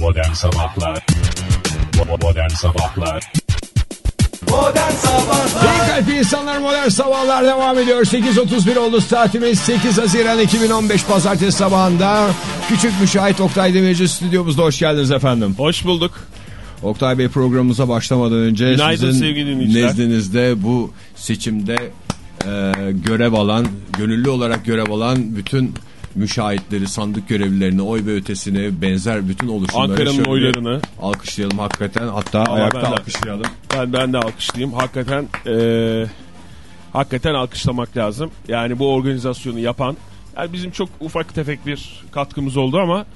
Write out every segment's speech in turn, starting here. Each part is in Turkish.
Modern Sabahlar Modern Sabahlar Modern Sabahlar İyi kalpli insanlar modern sabahlar devam ediyor. 8.31 oldu saatimiz 8 Haziran 2015 Pazartesi sabahında. Küçük Müşahit Oktay Demirci stüdyomuzda hoş geldiniz efendim. Hoş bulduk. Oktay Bey programımıza başlamadan önce Günaydın sizin nezdinizde bu seçimde e, görev alan, gönüllü olarak görev alan bütün müşahitleri, sandık görevlilerini, oy ve ötesini, benzer bütün oluşumları Ankara'nın oylarını. alkışlayalım hakikaten. Hatta Ama ayakta ben de- alkışlayalım. Ben, ben de alkışlayayım. Hakikaten eee, hakikaten alkışlamak lazım. Yani bu organizasyonu yapan yani bizim çok ufak tefek bir katkımız oldu ama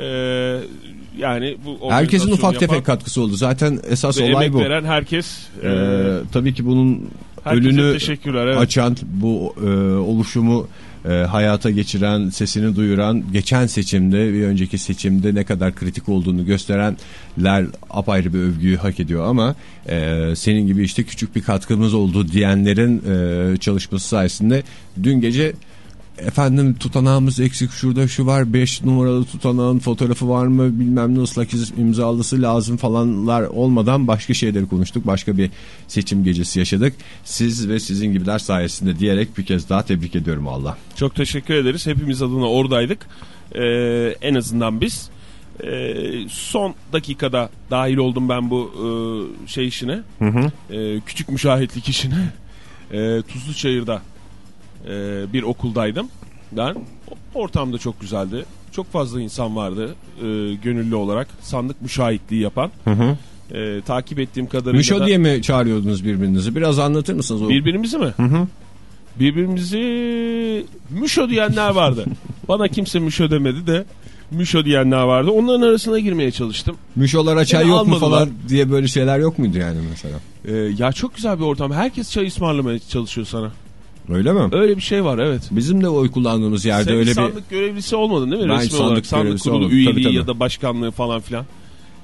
eee, yani bu Herkesin ufak yapan tefek katkısı oldu. Zaten esas olay emek bu. veren herkes eee, Ee, tabii ki bunun önünü. Evet. açan bu e, oluşumu e, hayata geçiren, sesini duyuran, geçen seçimde bir önceki seçimde ne kadar kritik olduğunu gösterenler apayrı bir övgüyü hak ediyor. Ama e, senin gibi işte küçük bir katkımız oldu diyenlerin e, çalışması sayesinde dün gece efendim tutanağımız eksik şurada şu var 5 numaralı tutanağın fotoğrafı var mı bilmem ne ıslak imzalısı lazım falanlar olmadan başka şeyleri konuştuk. Başka bir seçim gecesi yaşadık. Siz ve sizin gibiler sayesinde diyerek bir kez daha tebrik ediyorum Allah. Çok teşekkür ederiz. Hepimiz adına oradaydık. Eee, en azından biz. Eee, son dakikada dahil oldum ben bu eee, şey işine. Eee, küçük müşahitlik işine. Eee Tuzluçayır'da eee, bir okuldaydım. Ben ortamda çok güzeldi. Çok fazla insan vardı eee, gönüllü olarak sandık müşahitliği yapan. Eee, takip ettiğim kadarıyla Müşo da- diye mi çağırıyordunuz birbirinizi? Biraz anlatır mısınız? O? Birbirimizi mi? Birbirimizi müşo diyenler vardı. Bana kimse müşo demedi de müşo diyenler vardı. Onların arasına girmeye çalıştım. Müşolara çay Beni yok mu almadılar. falan diye böyle şeyler yok muydu yani mesela? Ee, ya çok güzel bir ortam. Herkes çay ısmarlamaya çalışıyor sana. Öyle mi? Öyle bir şey var evet. Bizim de oy kullandığımız yerde Sen öyle bir... sandık görevlisi olmadın değil mi? Ben Resmi sandık olarak sandık kurulu üyeliği Tabii, tabii. ya da başkanlığı falan filan.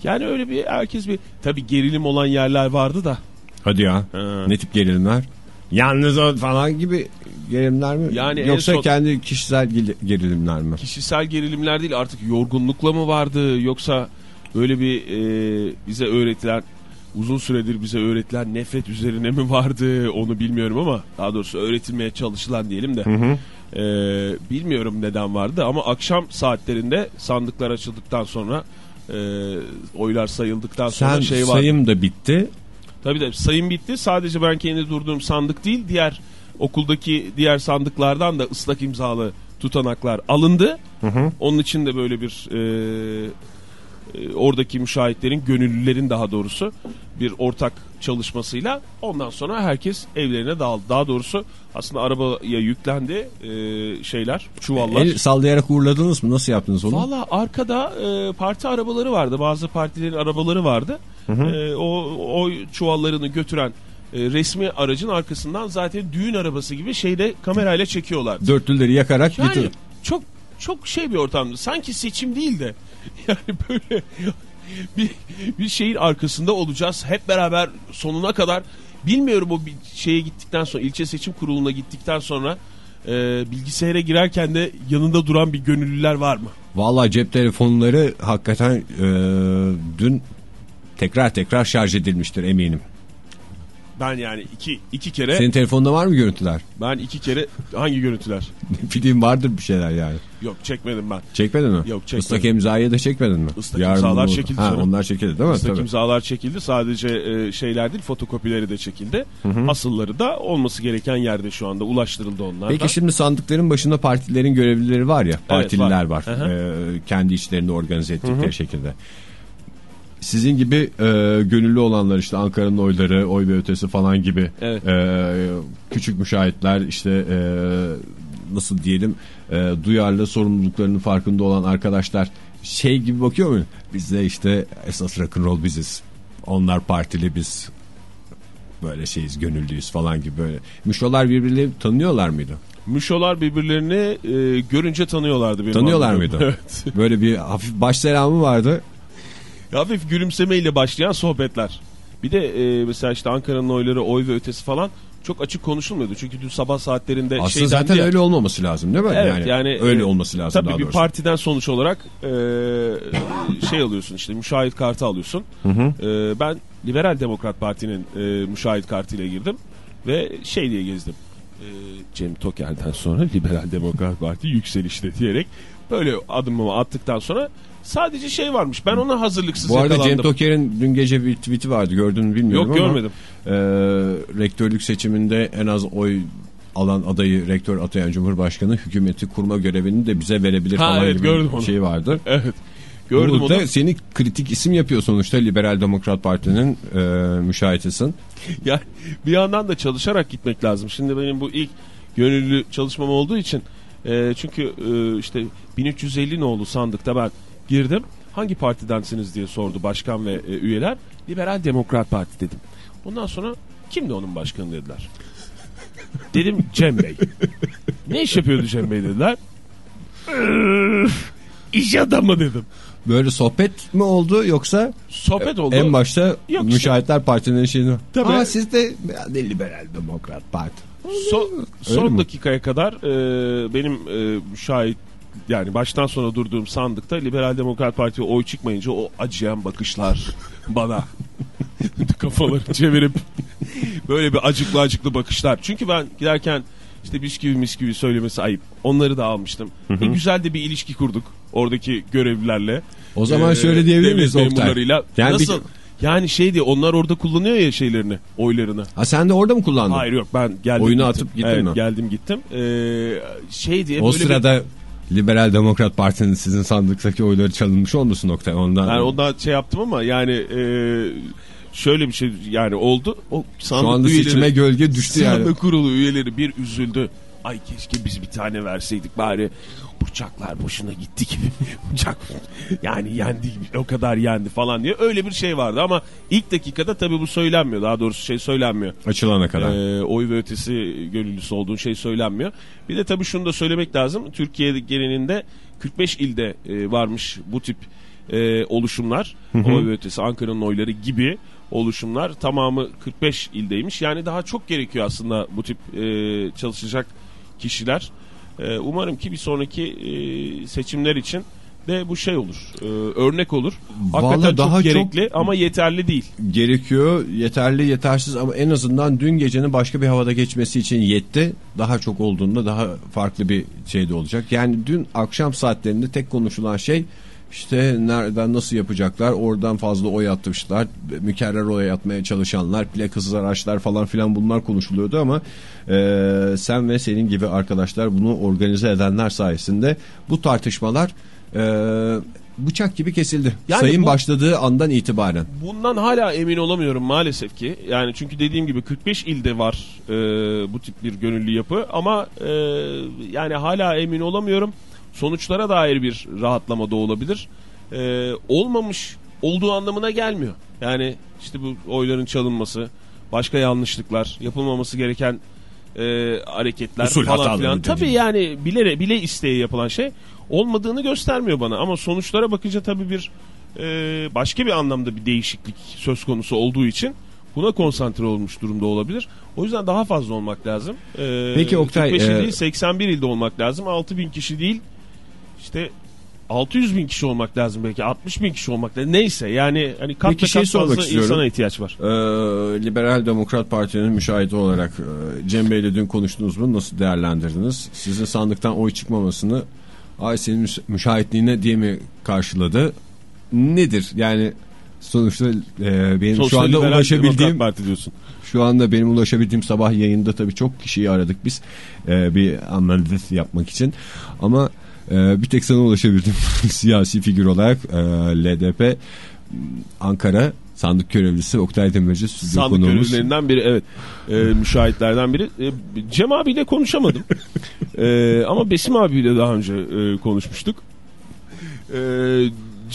Yani öyle bir herkes bir tabii gerilim olan yerler vardı da. Hadi ya. Ha. Ne tip gerilimler? Yalnız o falan gibi gerilimler mi? Yani Yoksa son- kendi kişisel gerilimler mi? kişisel gerilimler değil artık yorgunlukla mı vardı yoksa böyle bir e, bize öğretilen uzun süredir bize öğretilen nefret üzerine mi vardı onu bilmiyorum ama daha doğrusu öğretilmeye çalışılan diyelim de E, bilmiyorum neden vardı ama akşam saatlerinde sandıklar açıldıktan sonra e, oylar sayıldıktan sonra Sen şey vardı. sayım da bitti. Tabii tabii sayım bitti. Sadece ben kendi durduğum sandık değil diğer okuldaki diğer sandıklardan da ıslak imzalı tutanaklar alındı. Onun için de böyle bir e, oradaki müşahitlerin, gönüllülerin daha doğrusu bir ortak çalışmasıyla ondan sonra herkes evlerine dağıldı. Daha doğrusu aslında arabaya yüklendi e, şeyler, çuvallar. El sallayarak uğurladınız mı? Nasıl yaptınız onu? Valla arkada e, parti arabaları vardı. Bazı partilerin arabaları vardı. E, o, o çuvallarını götüren e, resmi aracın arkasından zaten düğün arabası gibi şeyde kamerayla çekiyorlar. Dörtlüleri yakarak Yani götür. çok çok şey bir ortamdı. Sanki seçim değil de yani böyle bir, bir şeyin arkasında olacağız. Hep beraber sonuna kadar bilmiyorum o bir şeye gittikten sonra ilçe seçim kuruluna gittikten sonra e, bilgisayara girerken de yanında duran bir gönüllüler var mı? Vallahi cep telefonları hakikaten e, dün tekrar tekrar şarj edilmiştir eminim. Ben yani iki, iki kere Senin telefonda var mı görüntüler? ben iki kere hangi görüntüler? Bileyim vardır bir şeyler yani. Yok çekmedim ben. Çekmedin mi? Yok, çekmedim. Islak imzayı da çekmedin mi? Islak Yarın imzalar bunu- çekildi Ha, onlar çekildi değil mi? Islak Tabii. imzalar çekildi. Sadece e, şeyler değil fotokopileri de çekildi. Asılları da olması gereken yerde şu anda ulaştırıldı onlar. Peki şimdi sandıkların başında partilerin görevlileri var ya, partililer var. var. Hı Ee, kendi işlerini organize ettikleri şekilde. Sizin gibi e, gönüllü olanlar işte Ankara'nın oyları, oy ve ötesi falan gibi Evet. e, küçük müşahitler işte e, nasıl diyelim e, duyarlı sorumluluklarının farkında olan arkadaşlar şey gibi bakıyor mu? Biz de işte esas rock'n'roll biziz. Onlar partili biz böyle şeyiz gönüllüyüz falan gibi böyle. Müşolar birbirlerini tanıyorlar mıydı? Müşolar birbirlerini e, görünce tanıyorlardı. Benim Tanıyorlar anladığım. mıydı? Evet. Böyle bir hafif baş selamı vardı. Hafif gülümsemeyle başlayan sohbetler. Bir de e, mesela işte Ankara'nın oyları, oy ve ötesi falan çok açık konuşulmuyordu. Çünkü dün sabah saatlerinde Aslında şey zaten ya, öyle olması lazım değil mi? Evet yani, öyle e, olması lazım Tabii daha bir partiden sonuç olarak e, şey alıyorsun işte müşahit kartı alıyorsun. E, ben Liberal Demokrat Parti'nin e, müşahit kartıyla girdim ve şey diye gezdim. E, Cem Toker'den sonra Liberal Demokrat Parti yükselişte diyerek böyle adımımı attıktan sonra sadece şey varmış. Ben ona hazırlıksız Bu arada yakalandım. Cem Toker'in dün gece bir tweet'i vardı gördün mü bilmiyorum Yok ama. görmedim. e, rektörlük seçiminde en az oy alan adayı rektör atayan Cumhurbaşkanı hükümeti kurma görevini de bize verebilir Ha, falan evet, gibi gördüm bir onu. şey vardı. Evet. Gördüm Burada onu. seni kritik isim yapıyor sonuçta Liberal Demokrat Parti'nin e, müşahitisin. Ya bir yandan da çalışarak gitmek lazım. Şimdi benim bu ilk gönüllü çalışmam olduğu için e, çünkü e, işte 1350 nolu sandıkta ben girdim. Hangi partidensiniz diye sordu başkan ve e, üyeler. Liberal Demokrat Parti dedim. Ondan sonra kimdi onun başkanı dediler. Dedim Cem Bey. Ne iş yapıyordu Cem Bey dediler. "Üf, İş adamı dedim. Böyle sohbet mi oldu yoksa Sohbet oldu. en başta Yok işte. Müşahitler Parti'nin şeyini. Tabii. Aa siz de Liberal Demokrat Parti. Son, son mi? dakikaya kadar e, benim e, müşahit yani baştan sona durduğum sandıkta Liberal Demokrat Parti'ye oy çıkmayınca o acıyan bakışlar bana kafaları çevirip böyle bir acıklı acıklı bakışlar. Çünkü ben giderken işte bisküvi misküvi söylemesi ayıp. Onları da almıştım. E, güzel de bir ilişki kurduk oradaki görevlilerle. O zaman Ee, şöyle diyebilir miyiz Oktay? Yani bir- Nasıl? Yani şey diye onlar orada kullanıyor ya şeylerini, oylarını. Ha sen de orada mı kullandın? Hayır yok ben geldim Oyunu gittim. atıp gittin evet, mi? geldim gittim. Ee, şey diye O böyle sırada Liberal Demokrat Parti'nin sizin sandıktaki oyları çalınmış olmasın Oktay ondan. yani ondan şey yaptım ama yani e, şöyle bir şey yani oldu. O sandık Şu anda üyeleri, seçime gölge düştü yani. sandık kurulu üyeleri bir üzüldü. Ay keşke biz bir tane verseydik bari uçaklar boşuna gitti gibi. Uçak yani yendi o kadar yendi falan diye öyle bir şey vardı ama ilk dakikada tabii bu söylenmiyor. Daha doğrusu şey söylenmiyor. Açılana kadar. Ee, oy ve ötesi gönüllüsü olduğun şey söylenmiyor. Bir de tabii şunu da söylemek lazım. Türkiye genelinde 45 ilde e, varmış bu tip e, oluşumlar. Oy ve ötesi Ankara'nın oyları gibi oluşumlar tamamı 45 ildeymiş. Yani daha çok gerekiyor aslında bu tip e, çalışacak kişiler. E, umarım ki bir sonraki e, seçimler için de bu şey olur. e, örnek olur. Hakikaten Vallahi daha çok çok- gerekli ama yeterli değil. Gerekiyor yeterli yetersiz ama en azından dün gecenin başka bir havada geçmesi için yetti. Daha çok olduğunda daha farklı bir şey de olacak. Yani dün akşam saatlerinde tek konuşulan şey işte nereden nasıl yapacaklar oradan fazla oy atmışlar mükerrer oy atmaya çalışanlar plakasız araçlar falan filan bunlar konuşuluyordu ama e, sen ve senin gibi arkadaşlar bunu organize edenler sayesinde bu tartışmalar e, bıçak gibi kesildi. Yani Sayın bu- başladığı andan itibaren. Bundan hala emin olamıyorum maalesef ki. Yani çünkü dediğim gibi 45 ilde var e, bu tip bir gönüllü yapı ama e, yani hala emin olamıyorum. Sonuçlara dair bir rahatlama da olabilir. E, olmamış olduğu anlamına gelmiyor. Yani işte bu oyların çalınması, başka yanlışlıklar, yapılmaması gereken e, hareketler Usul falan filan. Tabii yani bile bile isteye yapılan şey olmadığını göstermiyor bana ama sonuçlara bakınca tabii bir e, başka bir anlamda bir değişiklik söz konusu olduğu için buna konsantre olmuş durumda olabilir. O yüzden daha fazla olmak lazım. E, Peki Oktay, 45 il e, değil 81 ilde olmak lazım. 6 bin kişi değil işte 600 bin kişi olmak lazım belki 60 bin kişi olmak lazım. Neyse yani hani kat Peki kat fazla istiyorum. insana ihtiyaç var. Ee, Liberal Demokrat Parti'nin müşahidi olarak e, Cem Bey'le dün konuştunuz mu? Nasıl değerlendirdiniz? Sizin sandıktan oy çıkmamasını ay senin müş- müşahitliğine diye mi karşıladı? Nedir? Yani sonuçta e, benim Sonuçta şu anda ulaşabildiğim Parti diyorsun. şu anda benim ulaşabildiğim sabah yayında tabii çok kişiyi aradık biz e, bir analiz yapmak için ama e, bir tek sana ulaşabildim siyasi figür olarak e, LDP Ankara sandık görevlisi Oktay Demirci Sandık konuğumuz. görevlilerinden biri evet. E, müşahitlerden biri. E, Cem abiyle konuşamadım. E, ama Besim abiyle daha önce e, konuşmuştuk. E,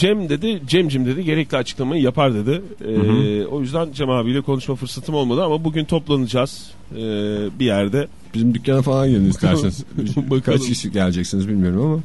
Cem dedi, Cemcim dedi gerekli açıklamayı yapar dedi. E, O yüzden Cem abiyle konuşma fırsatım olmadı ama bugün toplanacağız e, bir yerde. Bizim dükkana falan gelin isterseniz. Bakalım. Kaç kişi geleceksiniz bilmiyorum ama.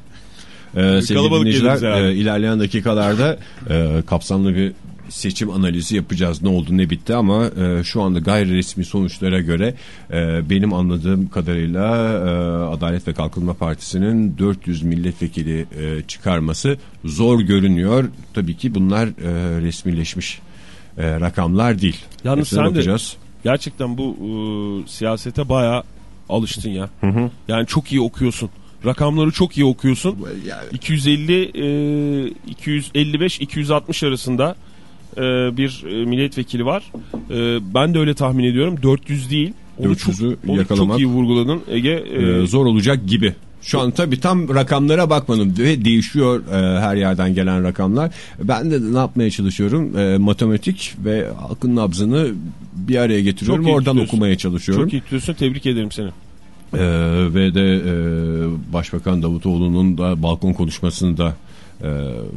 Ee, sevgili dinleyiciler e, ilerleyen dakikalarda e, kapsamlı bir seçim analizi yapacağız ne oldu ne bitti ama e, şu anda gayri resmi sonuçlara göre e, benim anladığım kadarıyla e, Adalet ve Kalkınma Partisi'nin 400 milletvekili e, çıkarması zor görünüyor. Tabii ki bunlar e, resmileşmiş e, rakamlar değil. Yalnız Hepsine sen de- bakacağız. Gerçekten bu e, siyasete baya alıştın ya. Yani çok iyi okuyorsun. Rakamları çok iyi okuyorsun. 250 e, 255 260 arasında e, bir e, milletvekili var. E, ben de öyle tahmin ediyorum. 400 değil. Onu çok, 400'ü onu yakalamak- çok iyi vurguladın Ege. E, e, zor olacak gibi. Şu an tabii tam rakamlara bakmadım ve değişiyor e, her yerden gelen rakamlar. Ben de ne yapmaya çalışıyorum? E, matematik ve halkın nabzını bir araya getiriyorum. Çok Oradan tutuyorsun. okumaya çalışıyorum. çok iyi tutuyorsun. Tebrik ederim seni. E, ve de e, Başbakan Davutoğlu'nun da balkon konuşmasını da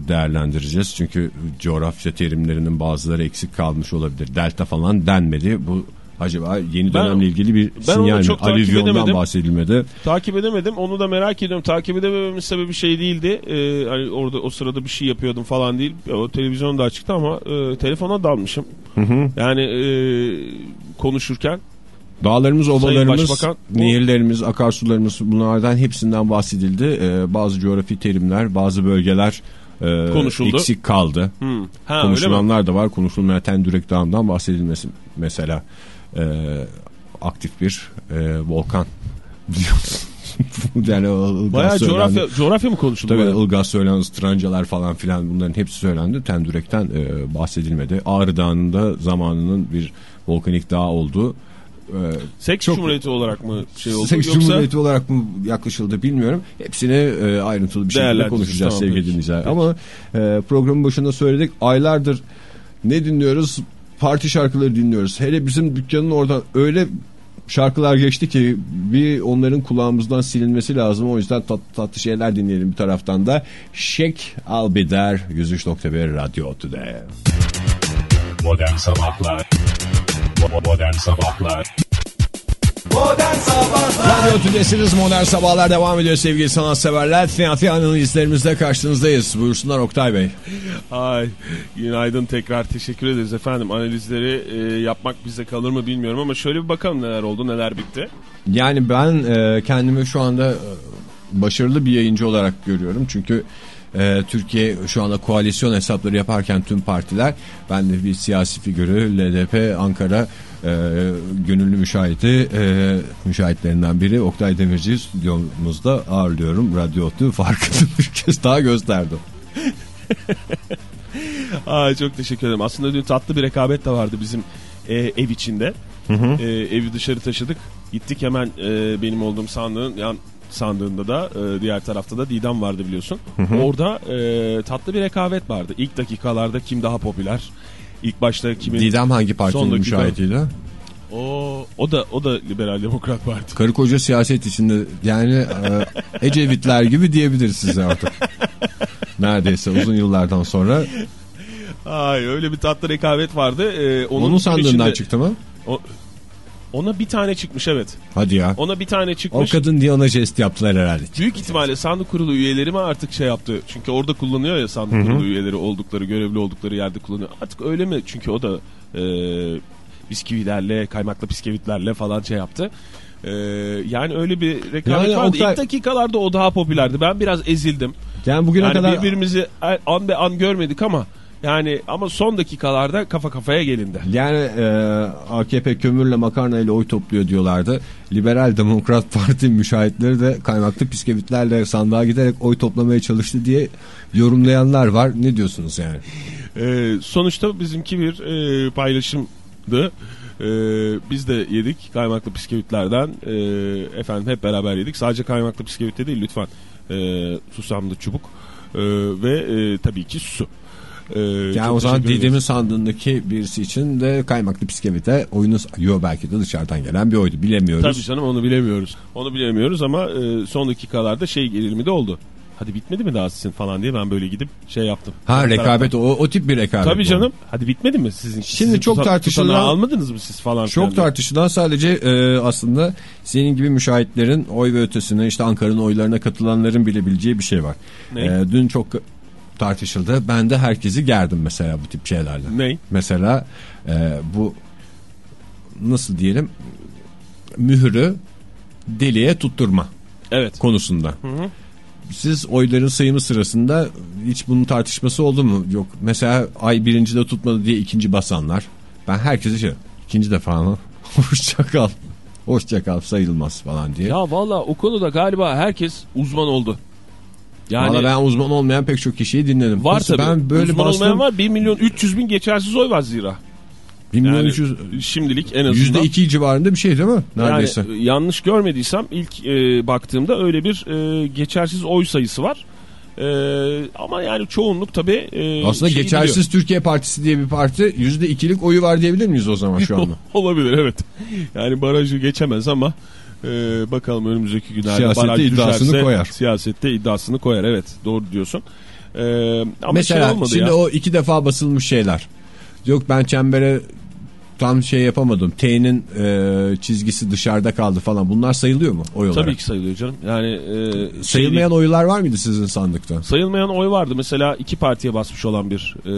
değerlendireceğiz. Çünkü coğrafya terimlerinin bazıları eksik kalmış olabilir. Delta falan denmedi. Bu acaba yeni Ben- dönemle ilgili bir ben sinyal mi? Alüvyondan bahsedilmedi. Takip edemedim. Onu da merak ediyorum. Takip edemememin sebebi şey değildi. Ee, hani orada o sırada bir şey yapıyordum falan değil. O televizyon da açıktı ama e, telefona dalmışım. Yani e, konuşurken Dağlarımız, ovalarımız, nehirlerimiz, akarsularımız bunlardan hepsinden bahsedildi. Ee, bazı coğrafi terimler, bazı bölgeler e, Konuşuldu. eksik kaldı. hmm. ha? Konuşulanlar da var. Konuşulmayan Tendürek Dağı'ndan bahsedilmesi mesela e, aktif bir e, volkan. Yani Bayağı söylendi. coğrafya, coğrafya mı konuşuldu? Tabii bayağı? Ilgaz söylendi, Strancalar falan filan bunların hepsi söylendi. Tendürek'ten e, bahsedilmedi. Ağrı Dağı'nın da zamanının bir volkanik dağ olduğu e, Seks çok- Cumhuriyeti olarak mı şey oldu? Seks Yoksa Cumhuriyeti olarak mı yaklaşıldı bilmiyorum. Hepsini e, ayrıntılı bir şekilde konuşacağız tamam, sevgili dinleyiciler. Ama e, programın başında söyledik aylardır ne dinliyoruz? Parti şarkıları dinliyoruz. Hele bizim dükkanın oradan öyle şarkılar geçti ki bir onların kulağımızdan silinmesi lazım. O yüzden tat, tatlı şeyler dinleyelim bir taraftan da. Be There 103.1 Radyo Today. Modern Sabahlar Modern Sabahlar Modern Sabahlar Radyo Tülesi'niz Modern Sabahlar devam ediyor sevgili sanatseverler. Siyasi analizlerimizle karşınızdayız. Buyursunlar Oktay Bey. Ay, günaydın tekrar teşekkür ederiz efendim. Analizleri e, yapmak bize kalır mı bilmiyorum ama şöyle bir bakalım neler oldu neler bitti. Yani ben e, kendimi şu anda e, başarılı bir yayıncı olarak görüyorum. Çünkü e, Türkiye şu anda koalisyon hesapları yaparken tüm partiler ben de bir siyasi figürü LDP Ankara e, gönüllü müşahidi e, müşahitlerinden biri Oktay Demirci stüdyomuzda ağırlıyorum. Radyo Otlu farkını bir kez daha gösterdim. Ay çok teşekkür ederim. Aslında dün tatlı bir rekabet de vardı bizim e, ev içinde. E, evi dışarı taşıdık. Gittik hemen e, benim olduğum sandığın yan sandığında da e, diğer tarafta da Didem vardı biliyorsun. Orada e, tatlı bir rekabet vardı. İlk dakikalarda kim daha popüler? İlk başta kimin? Didem hangi partinin müşahidiydi? O, o da o da Liberal Demokrat Parti. Karı koca siyaset içinde yani e, Ecevitler gibi diyebiliriz size artık. Neredeyse uzun yıllardan sonra. Ay öyle bir tatlı rekabet vardı. E, onun, Onun, sandığından içinde- çıktı mı? O- ona bir tane çıkmış evet. Hadi ya. Ona bir tane O çıkmış. kadın diye ona jest yaptılar herhalde. Büyük ihtimalle sandık kurulu üyeleri mi artık şey yaptı? Çünkü orada kullanıyor ya sandık kurulu üyeleri oldukları, görevli oldukları yerde kullanıyor. Artık öyle mi? Çünkü o da e, bisküvilerle, kaymaklı bisküvitlerle falan şey yaptı. E, yani öyle bir rekabet Yani vardı. Oktay- İlk dakikalarda o daha popülerdi. Ben biraz ezildim. Yani bugüne Yani kadar birbirimizi an be an görmedik ama yani ama son dakikalarda kafa kafaya gelindi. yani e, AKP kömürle makarna ile oy topluyor diyorlardı. Liberal Demokrat Parti müşahitleri de kaymaklı bisküvitlerle sandığa giderek oy toplamaya çalıştı diye yorumlayanlar var. Ne diyorsunuz yani? Ee, sonuçta bizimki bir e, paylaşımdı. Ee, biz de yedik kaymaklı bisküvitlerden. Ee, efendim hep beraber yedik. Sadece kaymaklı bisküvit de değil lütfen. Ee, susamlı çubuk. Ee, ve e, tabii ki su. Ee, Yani o zaman. Didem'in sandığındaki birisi için de kaymaklı bisküvite oyunuz yok belki de dışarıdan gelen bir oydu bilemiyoruz. Tabii canım onu bilemiyoruz. Onu bilemiyoruz ama e, son dakikalarda şey gerilimi de oldu. Hadi bitmedi mi daha sizin falan diye ben böyle gidip şey yaptım. Ha rekabet o, o tip bir rekabet. Tabii canım. Hadi bitmedi mi sizin? Şimdi sizin çok tartışılan- almadınız mı siz falan? Çok diye. tartışılan sadece e, aslında senin gibi müşahitlerin oy ve ötesine işte Ankara'nın oylarına katılanların bilebileceği bir şey var. Ne? E, dün çok tartışıldı. Ben de herkesi gerdim mesela bu tip şeylerle. Ney? Mesela e, bu nasıl diyelim mühürü deliğe tutturma Evet. konusunda. Siz oyların sayımı sırasında hiç bunun tartışması oldu mu? Yok. Mesela ay birinci de tutmadı diye ikinci basanlar. Ben herkese şey ikinci defa mı? Hoşça kal. Hoşça kal sayılmaz falan diye. Ya valla o konuda galiba herkes uzman oldu. Yani Valla ben uzman olmayan pek çok kişiyi dinledim. var Nasıl tabii. Ben böyle uzman bastım. olmayan var. 1 milyon 300 bin geçersiz oy var zira. 1 milyon Yani 300 şimdilik en azından. %2 civarında bir şey değil mi? Neredeyse. Yani, yanlış görmediysem ilk e, baktığımda öyle bir e, geçersiz oy sayısı var. E, ama yani çoğunluk tabii e, Aslında geçersiz Türkiye Partisi diye bir parti %2'lik oyu var diyebilir miyiz o zaman şu anda? olabilir evet. Yani barajı geçemez ama e, bakalım önümüzdeki günlerde Siyasette baraj iddiasını düşerse, koyar. Siyasette iddiasını koyar evet doğru diyorsun. E, ama Mesela şey olmadı şimdi ya. o iki defa basılmış şeyler. Yok ben çembere tam şey yapamadım. T'nin e, çizgisi dışarıda kaldı falan. Bunlar sayılıyor mu oy olarak? Tabii ki sayılıyor canım. Yani e, şey Sayılmayan oylar var mıydı sizin sandıkta? Sayılmayan oy vardı. Mesela iki partiye basmış olan bir e,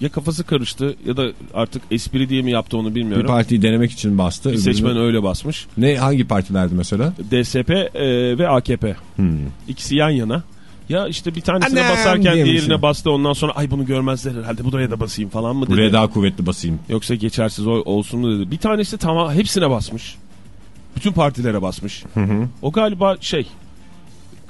ya kafası karıştı ya da artık espri diye mi yaptı onu Bir bilmiyorum. partiyi denemek için bastı. Bir öbürünü- seçmen öyle basmış. Ne hangi partilerdi mesela? DSP e, ve AKP. Hmm. İkisi yan yana. Ya işte bir tanesine Annem basarken diğerine bastı ondan sonra ay bunu görmezler herhalde buraya da basayım falan mı dedi. Buraya daha kuvvetli basayım. Yoksa geçersiz oy olsun mu dedi. Bir tanesi tamam hepsine basmış. Bütün partilere basmış. O galiba şey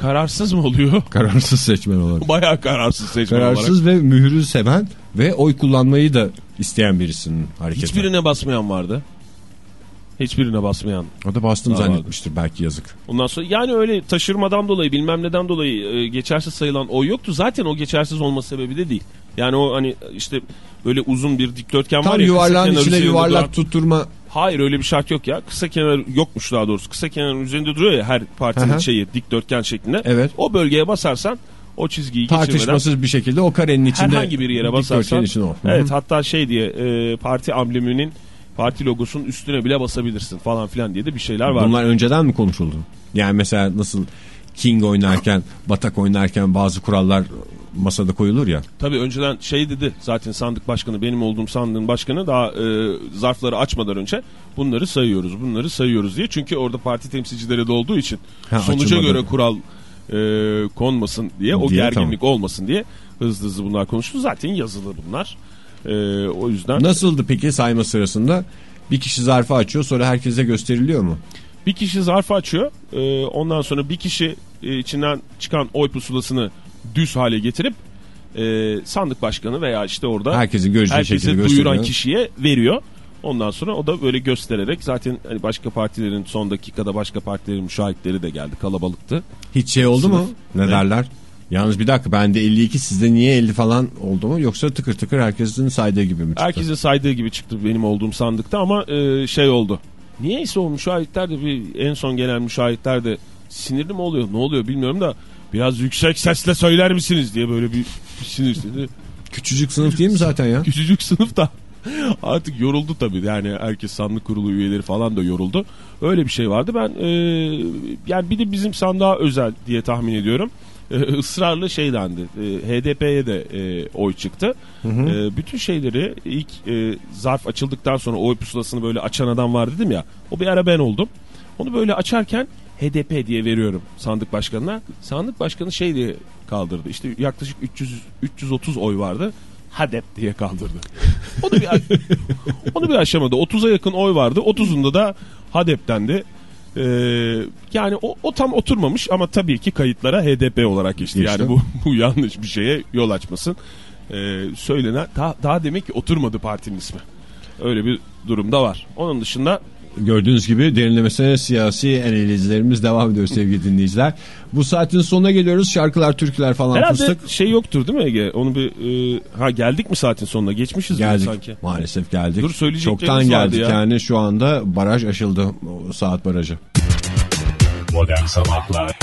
kararsız mı oluyor? Kararsız seçmen olarak. Bayağı kararsız seçmen olarak. Kararsız ve mühürü seven ve oy kullanmayı da isteyen birisinin hareketi. Hiçbirine basmayan vardı. Hiçbirine basmayan. O da bastım Daha zannetmiştir belki yazık. Ondan sonra yani öyle taşırmadan dolayı bilmem neden dolayı e, geçersiz sayılan oy yoktu. Zaten o geçersiz olma sebebi de değil. Yani o hani işte böyle uzun bir dikdörtgen var Tam ya. kısa yuvarlağın içine yuvarlak duran- tutturma Hayır öyle bir şart yok ya. Kısa kenar yokmuş daha doğrusu. Kısa kenarın üzerinde duruyor ya her partinin Aha. şeyi dikdörtgen şeklinde. Evet. O bölgeye basarsan o çizgiyi tartışmasız bir şekilde o karenin içinde herhangi bir yere basarsan içine o. evet Hı hı. hatta şey diye e, parti ambleminin parti logosunun üstüne bile basabilirsin falan filan diye de bir şeyler var. Bunlar önceden mi konuşuldu? Yani mesela nasıl King oynarken, Batak oynarken bazı kurallar masada koyulur ya. Tabii önceden şey dedi zaten sandık başkanı benim olduğum sandığın başkanı daha e, zarfları açmadan önce bunları sayıyoruz bunları sayıyoruz diye. Çünkü orada parti temsilcileri de olduğu için Ha, sonuca açılmadan. göre kural e, konmasın diye o Diye, gerginlik olmasın diye hızlı hızlı bunlar konuştu. Zaten yazılı bunlar. E, o yüzden Nasıldı peki sayma sırasında? Bir kişi zarfı açıyor sonra herkese gösteriliyor mu? bir kişi zarfı açıyor e, ondan sonra bir kişi e, içinden çıkan oy pusulasını düz hale getirip e, sandık başkanı veya işte orada Herkesin göreceği herkese duyuran kişiye veriyor. Ondan sonra o da böyle göstererek zaten hani başka partilerin son dakikada başka partilerin müşahitleri de geldi kalabalıktı. Hiç şey oldu mu? Sınıf. Ne Ne? derler? Yalnız bir dakika bende 52 sizde niye 50 falan oldu mu? Yoksa tıkır tıkır herkesin saydığı gibi mi çıktı? Herkesin saydığı gibi çıktı benim olduğum sandıkta ama e, şey oldu. Niyeyse o müşahitler de bir en son gelen müşahitler de sinirli mi oluyor ne oluyor bilmiyorum da biraz yüksek sesle söyler misiniz diye böyle bir, bir sinir sinir. Küçücük sınıf değil mi zaten ya? Küçücük sınıf da artık yoruldu tabii. Yani herkes sandık kurulu üyeleri falan da yoruldu. Öyle bir şey vardı. Ben e, yani bir de bizim sandığa özel diye tahmin ediyorum. E, ısrarlı şey dendi. E, HDP'ye de e, oy çıktı. E, bütün şeyleri ilk e, zarf açıldıktan sonra oy pusulasını böyle açan adam var dedim ya. O bir ara ben oldum. Onu böyle açarken HDP diye veriyorum sandık başkanına. Sandık başkanı şey diye kaldırdı. İşte yaklaşık 300 330 oy vardı. HADEP diye kaldırdı. Onu bir onu bir aşamadı. 30'a yakın oy vardı. 30'unda da HADEP dendi. Ee, yani o, o tam oturmamış ama tabii ki kayıtlara HDP olarak geçti. Geçti. Yani bu, bu yanlış bir şeye yol açmasın. Ee, söylenen daha, daha demek ki oturmadı partinin ismi. Öyle bir durumda var. Onun dışında Gördüğünüz gibi derinlemesine siyasi analizlerimiz devam ediyor sevgili dinleyiciler. Bu saatin sonuna geliyoruz. Şarkılar, türküler falan herhalde fıstık. şey yoktur değil mi Ege? Onu bir e, ha geldik mi saatin sonuna? Geçmişiz Geldik. sanki. Maalesef geldik. Dur, söyleyeceklerimiz Çoktan geldik ya. yani şu anda baraj aşıldı. O saat barajı. Modern Sabahlar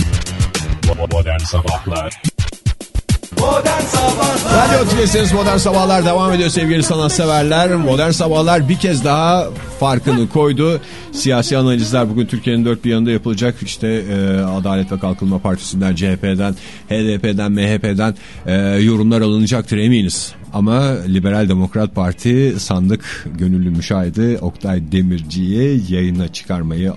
Modern Sabahlar Modern Sabahlar Radyo Tülesi'niz Modern Sabahlar devam ediyor sevgili sanatseverler. Modern Sabahlar bir kez daha farkını koydu. Siyasi analizler bugün Türkiye'nin dört bir yanında yapılacak. İşte e, Adalet ve Kalkınma Partisi'nden, CHP'den, HDP'den, MHP'den e, yorumlar alınacaktır eminiz. Ama Liberal Demokrat Parti sandık gönüllü müşahidi Oktay Demirci'yi yayına çıkarmayı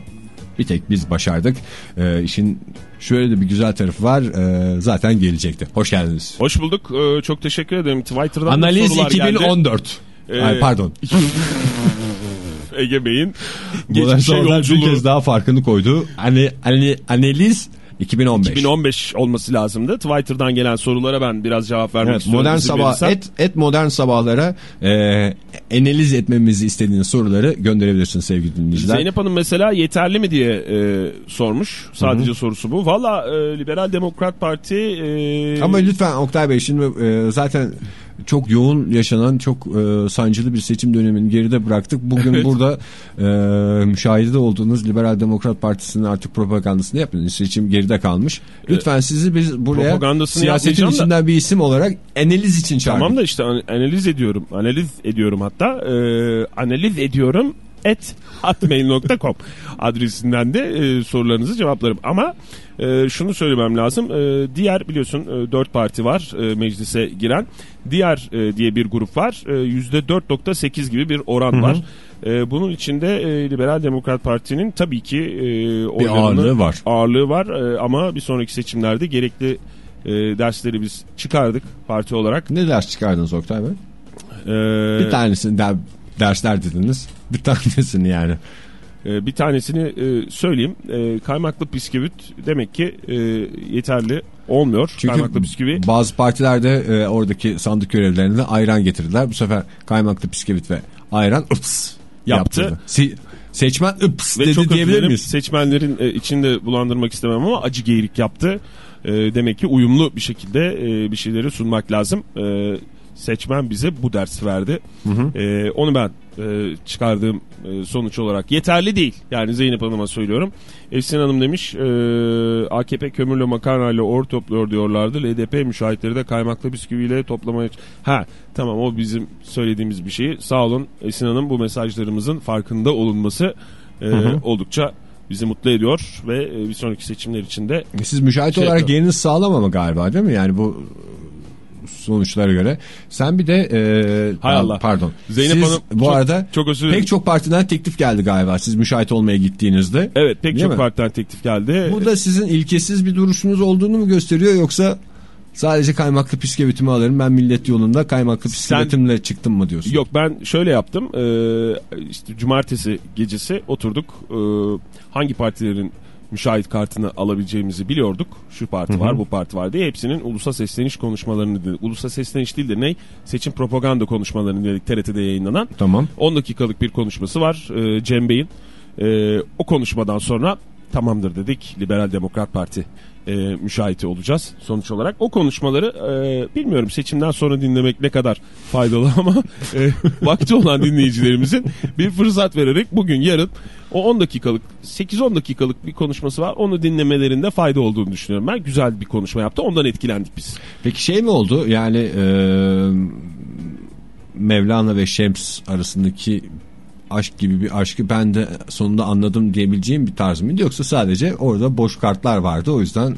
bir tek biz başardık. E, işin şöyle de bir güzel tarafı var. E, zaten gelecekti. Hoş geldiniz. Hoş bulduk. Ee, çok teşekkür ederim. Twitter'dan da Analiz sorular geldi. 2014. Ee, Ay, pardon. Ege Bey'in geçmişe Sabahlar bir yolculuğu. kez daha farkını koydu. Hani, hani analiz 2015. 2015 olması lazımdı. Twitter'dan gelen sorulara ben biraz cevap vermek Evet, istiyorum. modern sabah et, et modern sabahlara e, analiz etmemizi istediğiniz soruları gönderebilirsiniz sevgili dinleyiciler. Zeynep Hanım mesela yeterli mi diye e, sormuş. Sadece sorusu bu. Valla e, Liberal Demokrat Parti... e, Ama lütfen Oktay Bey şimdi e, zaten çok yoğun yaşanan çok e, sancılı bir seçim dönemini geride bıraktık. Bugün Evet. burada e, müşahede olduğunuz Liberal Demokrat Partisi'nin artık propagandasını yapın. Seçim geride kalmış. Lütfen sizi biz buraya siyasetin yapmayacağım da- içinden bir isim olarak analiz için çağırdık. Tamam da işte an- analiz ediyorum. Analiz ediyorum hatta. E, analiz ediyorum et hotmail.com adresinden de e, sorularınızı cevaplarım. Ama e, şunu söylemem lazım. E, diğer biliyorsun e, 4 parti var e, meclise giren. Diğer e, diye bir grup var. E, %4.8 gibi bir oran var. E, bunun içinde e, Liberal Demokrat Parti'nin tabii ki e, oylarını- ağırlığı var. Ağırlığı var e, ama bir sonraki seçimlerde gerekli e, dersleri biz çıkardık parti olarak. Ne ders çıkardınız Oktay Bey? E, Bir tanesini der, dersler dediniz. Bir tanesini yani. E, bir tanesini e, söyleyeyim. E, kaymaklı bisküvit demek ki e, yeterli olmuyor. Çünkü kaymaklı bisküvi. bazı partilerde e, oradaki sandık görevlilerine ayran getirdiler. Bu sefer kaymaklı bisküvit ve ayran ıps Yaptı. Se- seçmen ıps Ve dedi çok diyebilir diyebilir miyiz? Seçmenlerin e, içinde bulandırmak istemem ama acı geyirik yaptı. E, demek ki uyumlu bir şekilde e, bir şeyleri sunmak lazım. E, seçmen bize bu dersi verdi. E, onu ben e, çıkardığım e, sonuç olarak yeterli değil. Yani Zeynep Hanım'a söylüyorum. Esin Hanım demiş e, AKP kömürle makarnayla or topluyor diyorlardı. LDP müşahitleri de kaymaklı bisküviyle toplamaya... Ha tamam o bizim söylediğimiz bir şey. Sağ olun Esin Hanım bu mesajlarımızın farkında olunması e, oldukça bizi mutlu ediyor ve e, bir sonraki seçimler için de Siz müşahit Şey olarak yeriniz sağlam ama galiba değil mi? Yani bu sonuçlara göre. Sen bir de e, Hay Allah. pardon. Zeynep Siz Hanım bu çok- arada çok özür dilerim. pek çok partiden teklif geldi galiba. Siz müşahit olmaya gittiğinizde. evet pek Değil çok mi? partiden teklif geldi. Bu da sizin ilkesiz bir duruşunuz olduğunu mu gösteriyor yoksa sadece kaymaklı bisküvitimi alırım ben millet yolunda kaymaklı bisküvitimle çıktım mı diyorsun? Yok ben şöyle yaptım. Ee, işte cumartesi gecesi oturduk. Ee, hangi partilerin müşahit kartını alabileceğimizi biliyorduk. Şu parti var, bu parti var diye hepsinin ulusa sesleniş konuşmalarını dinledik. Ulusa sesleniş değil de ne? Seçim propaganda konuşmalarını dinledik TRT'de yayınlanan. Tamam. 10 dakikalık bir konuşması var ee, Cem Bey'in. Ee, o konuşmadan sonra tamamdır dedik. Liberal Demokrat Parti e, müşahiti olacağız sonuç olarak. O konuşmaları e, bilmiyorum seçimden sonra dinlemek ne kadar faydalı ama e, vakti olan dinleyicilerimizin bir fırsat vererek bugün yarın o 10 dakikalık 8-10 dakikalık bir konuşması var. Onu dinlemelerinde fayda olduğunu düşünüyorum. Ben güzel bir konuşma yaptı. Ondan etkilendik biz. Peki şey mi oldu yani e, Mevlana ve Şems arasındaki aşk gibi bir aşkı ben de sonunda anladım diyebileceğim bir tarz mıydı yoksa sadece orada boş kartlar vardı o yüzden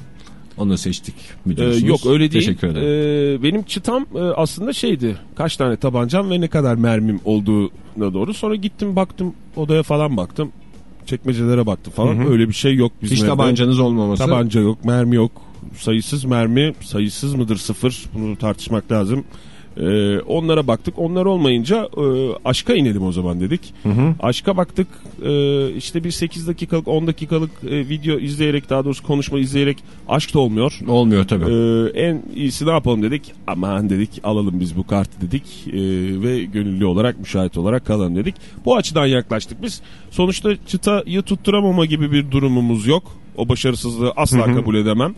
onu seçtik mi Ee, yok öyle değil. Teşekkür ederim. Ee, benim çıtam e, aslında şeydi. Kaç tane tabancam ve ne kadar mermim olduğuna doğru. Sonra gittim baktım odaya falan baktım. Çekmecelere baktım falan. Öyle bir şey yok bizim Hiç evde. tabancanız olmaması. Tabanca yok, mermi yok. Sayısız mermi, sayısız mıdır sıfır? Bunu tartışmak lazım. Ee, onlara baktık. Onlar olmayınca e, aşka inelim o zaman dedik. Aşka baktık. E, işte bir 8 dakikalık, 10 dakikalık e, video izleyerek, daha doğrusu konuşma izleyerek aşk da olmuyor. Olmuyor tabii. Ee, en iyisi ne yapalım dedik. Aman dedik alalım biz bu kartı dedik Ee, ve gönüllü olarak müşahit olarak kalalım dedik. Bu açıdan yaklaştık biz. Sonuçta çıtayı tutturamama gibi bir durumumuz yok. O başarısızlığı asla kabul edemem.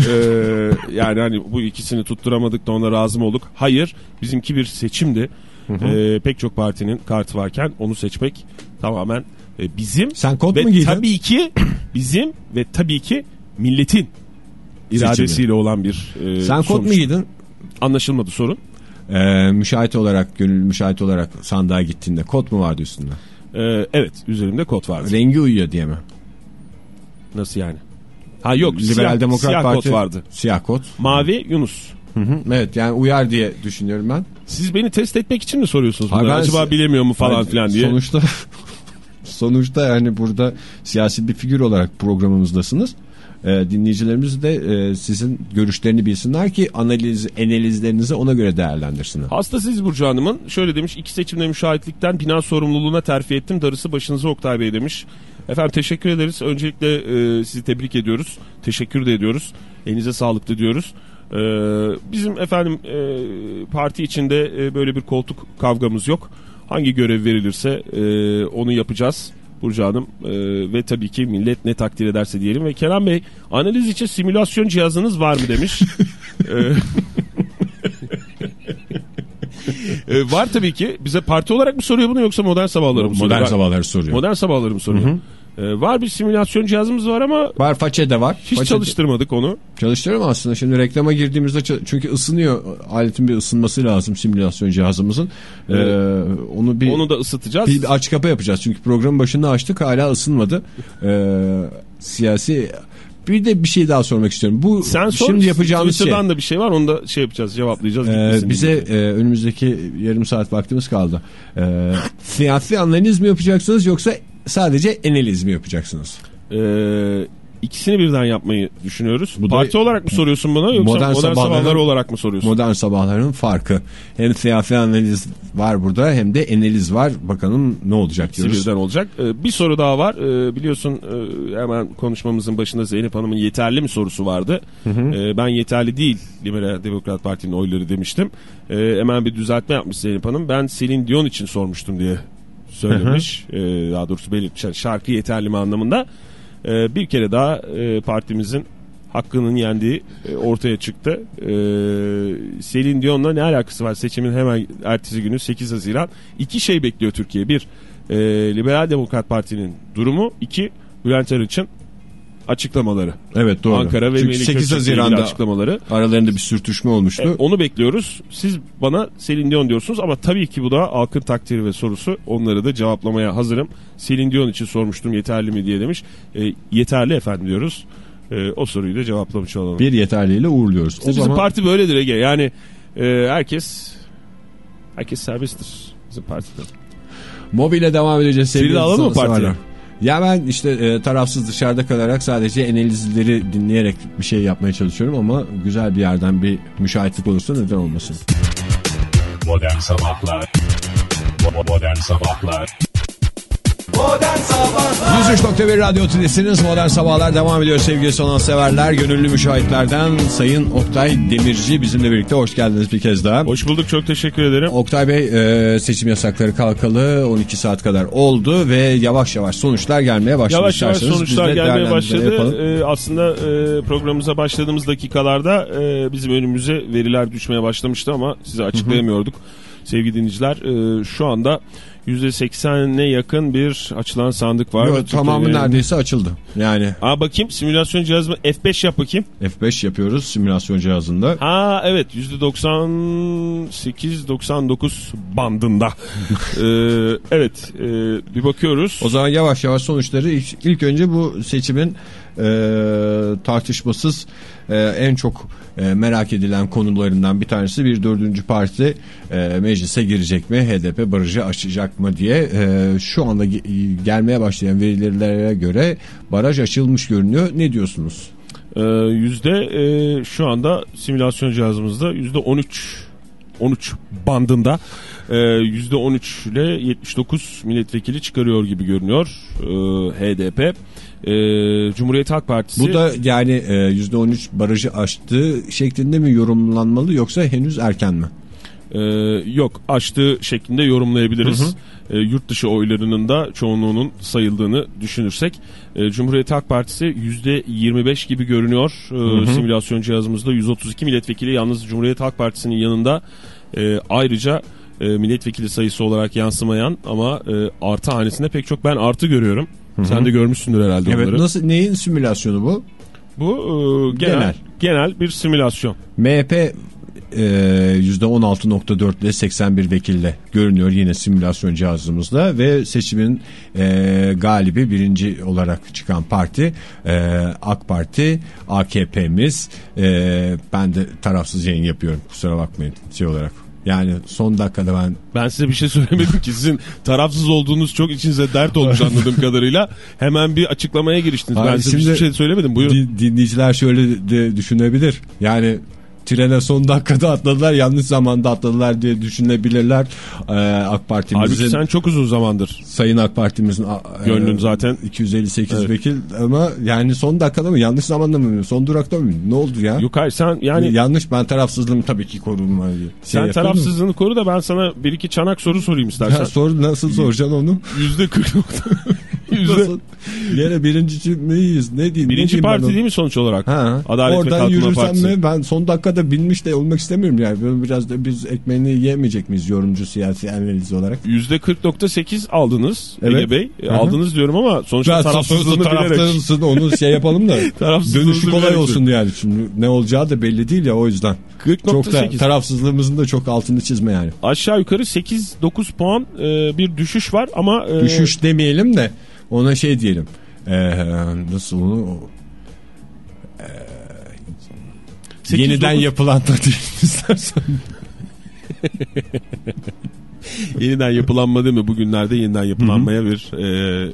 Ee, yani hani bu ikisini tutturamadık da ona razı mı olduk? Hayır. Bizimki bir seçimdi. Ee, pek çok partinin kartı varken onu seçmek tamamen e, bizim Sen kot ve mu giydin? tabii ki bizim ve tabii ki milletin iradesiyle olan bir e, Sen kot mu giydin? Anlaşılmadı sorun. Ee, müşahit olarak, gönüllü müşahit olarak sandığa gittiğinde kod mu vardı üstünde? Ee, evet üzerimde kod vardı. Rengi uyuyor diye mi? Nasıl yani? Ha yok Liberal siyah, Demokrat siyah Parti kod vardı. Siyah kod. Mavi Yunus. Hı hı. Evet yani uyar diye düşünüyorum ben. Siz beni test etmek için mi soruyorsunuz Hayır, Acaba si- bilemiyor mu falan Hayır, filan diye. Sonuçta sonuçta yani burada siyasi bir figür olarak programımızdasınız. Ee, dinleyicilerimiz de e, sizin görüşlerini bilsinler ki analiz analizlerinizi ona göre değerlendirsinler. Hastasıyız Burcu Hanım'ın şöyle demiş iki seçimde müşahitlikten bina sorumluluğuna terfi ettim darısı başınıza Oktay Bey demiş. Efendim teşekkür ederiz. Öncelikle e, sizi tebrik ediyoruz. Teşekkür de ediyoruz. Elinize sağlık da diyoruz. E, bizim efendim e, parti içinde e, böyle bir koltuk kavgamız yok. Hangi görev verilirse e, onu yapacağız. Burcu Hanım e, ve tabii ki millet ne takdir ederse diyelim ve Kerem Bey analiz için simülasyon cihazınız var mı demiş. E, E, var tabii ki. Bize parti olarak mı soruyor bunu yoksa modern sabahları mı soruyor? Modern sabahları soruyor. Modern sabahları mı soruyor? E, var bir simülasyon cihazımız var ama Var façe de var. hiç Façe- çalıştırmadık onu. Çalıştırırım aslında. Şimdi reklama girdiğimizde çünkü ısınıyor. Aletin bir ısınması lazım simülasyon cihazımızın. Ee, onu bir Onu da ısıtacağız. bir aç kapa yapacağız. Çünkü programın başında açtık hala ısınmadı. Ee, siyasi bir de bir şey daha sormak istiyorum. Bu Sen sor. şimdi yapacağımız şey. Twitter'dan da bir şey var. Onu da şey yapacağız, cevaplayacağız. Ee, bize e, önümüzdeki yarım saat vaktimiz kaldı. Ee, siyasi analiz mi yapacaksınız yoksa sadece analiz mi yapacaksınız? Ee, ikisini birden yapmayı düşünüyoruz. Bu da- Parti olarak mı soruyorsun buna yoksa Modern modern, sabahları olarak mı soruyorsun? Modern sabahların farkı. Hem siyasi analiz var burada hem de analiz var. Bakalım ne olacak İkisi diyoruz. birden olacak. Ee, bir soru daha var. Ee, biliyorsun e, hemen konuşmamızın başında Zeynep Hanım'ın yeterli mi sorusu vardı. Ee, ben yeterli değil Liberal Demokrat Parti'nin oyları demiştim. Hemen bir düzeltme yapmış Zeynep Hanım. Ben Selin Dion için sormuştum diye söylemiş. Ee, daha doğrusu belirtmiş. Şarkı yeterli mi anlamında. Ee, bir kere daha e, partimizin hakkının yendiği e, ortaya çıktı. Ee, Selin Dion'la ne alakası var seçimin hemen ertesi günü 8 Haziran. İki şey bekliyor Türkiye. Bir, e, Liberal Demokrat Parti'nin durumu. iki Bülent Arınç'ın açıklamaları. Evet doğru. Ankara ve Çünkü Melih 8 Gökçek'le ilgili Haziran'da açıklamaları. aralarında bir sürtüşme olmuştu. E, onu bekliyoruz. Siz bana Selin Dion diyorsunuz ama tabii ki bu da halkın takdiri ve sorusu. Onları da cevaplamaya hazırım. Selin Dion için sormuştum yeterli mi diye demiş. E, yeterli efendim diyoruz. E, o soruyu da cevaplamış olalım. bir yeterliyle uğurluyoruz. İşte o bizim zaman parti böyledir Ege. Yani e, herkes herkes serbesttir bizim partide. mobile devam edeceğiz sevgili Seni de alalım mı partiye? Ya ben işte e, tarafsız dışarıda kalarak sadece analizleri dinleyerek bir şey yapmaya çalışıyorum ama güzel bir yerden bir müşahitlik olursa neden olmasın. Modern Sabahlar Modern Sabahlar 103.1 Radyo Tülesi'niz Modern Sabahlar devam ediyor sevgili sanatseverler. Gönüllü müşahitlerden Sayın Oktay Demirci bizimle birlikte hoş geldiniz bir kez daha. Hoş bulduk çok teşekkür ederim. Oktay Bey e, seçim yasakları kalkalı 12 saat kadar oldu ve yavaş yavaş sonuçlar gelmeye başladı. Yavaş yavaş sonuçlar gelmeye başladı. Ee, aslında e, programımıza başladığımız dakikalarda e, bizim önümüze veriler düşmeye başlamıştı ama size açıklayamıyorduk. Sevgili dinleyiciler e, şu anda %80'e yakın bir açılan sandık var. Yo, Ve tamamı neredeyse açıldı. Yani Aa bakayım simülasyon cihazımı F5 yap bakayım. F5 yapıyoruz simülasyon cihazında. Ha evet %98-99 bandında. Ee, evet e, bir bakıyoruz. O zaman yavaş yavaş sonuçları ilk, ilk önce bu seçimin e, tartışmasız e, en çok e, merak edilen konularından bir tanesi bir dördüncü parti e, meclise girecek mi? HDP barajı açacak mı diye e, şu anda ge- gelmeye başlayan verilere göre baraj açılmış görünüyor. Ne diyorsunuz? Ee, yüzde e, şu anda simülasyon cihazımızda yüzde 13 13 bandında yüzde 13 ile 79 milletvekili çıkarıyor gibi görünüyor ee, HDP. Ee, Cumhuriyet Halk Partisi Bu da yani e, %13 barajı aştığı şeklinde mi yorumlanmalı yoksa henüz erken mi? Ee, yok açtığı şeklinde yorumlayabiliriz. Ee, yurt dışı oylarının da çoğunluğunun sayıldığını düşünürsek. Ee, Cumhuriyet Halk Partisi %25 gibi görünüyor. Ee, Simülasyon cihazımızda 132 milletvekili yalnız Cumhuriyet Halk Partisi'nin yanında e, ayrıca e, milletvekili sayısı olarak yansımayan ama e, artı hanesinde pek çok ben artı görüyorum. Sen de görmüşsündür herhalde Evet onları. nasıl neyin simülasyonu bu? Bu e, genel, Genel. genel bir simülasyon. MHP e, %16.4 ile 81 vekille görünüyor yine simülasyon cihazımızda ve seçimin e, galibi birinci olarak çıkan parti e, AK Parti AKP'miz e, ben de tarafsız yayın yapıyorum kusura bakmayın şey olarak yani son dakikada ben Ben size bir şey söylemedim ki sizin tarafsız olduğunuz çok içinize dert olmuş anladığım kadarıyla. Hemen bir açıklamaya giriştiniz. Hayır, ben size şimdi bir şey söylemedim. Buyurun. Din- dinleyiciler şöyle de düşünebilir. Yani trene son dakikada atladılar yanlış zamanda atladılar diye düşünebilirler. Ee, AK Parti'mizin Halbuki sen çok uzun zamandır Sayın AK Parti'mizin Gönlün e, zaten- 258 Evet. vekil ama yani son dakikada mı yanlış zamanda mı son durakta mı ne oldu ya? Yok hayır sen yani yanlış ben tarafsızlığımı tabii ki korudum. Şey sen yapalım mı? tarafsızlığını koru da ben sana bir iki çanak soru sorayım istersen. Ya sor nasıl soracaksın onu? Yüzde kırk nokta. Yine birinci miyiz? Ne diyeyim? ne Birinci ben parti değil mi sonuç olarak? Ha, Adalet oradan yürürsem Partisi. mi ben son dakikada binmiş de olmak istemiyorum yani. Böyle biraz da biz ekmeğini yiyemeyecek miyiz yorumcu siyasi analiz olarak? Yüzde 40.8 aldınız Evet. Ege Bey. Hı hı. Aldınız diyorum ama sonuçta tarafsızlığını bilerek. taraftarısın onu şey yapalım da dönüşü kolay olsun yani. Şimdi ne olacağı da belli değil ya o yüzden. Çok da 40.8. tarafsızlığımızın da çok altını çizme yani. Aşağı yukarı 8-9 puan e, bir düşüş var ama e, Düşüş demeyelim de ona şey diyelim. Ee, nasıl onu sekiz, yeniden dokuz- yapılan da değil istersen. yeniden yapılanma değil mi? Bugünlerde yeniden yapılanmaya bir e,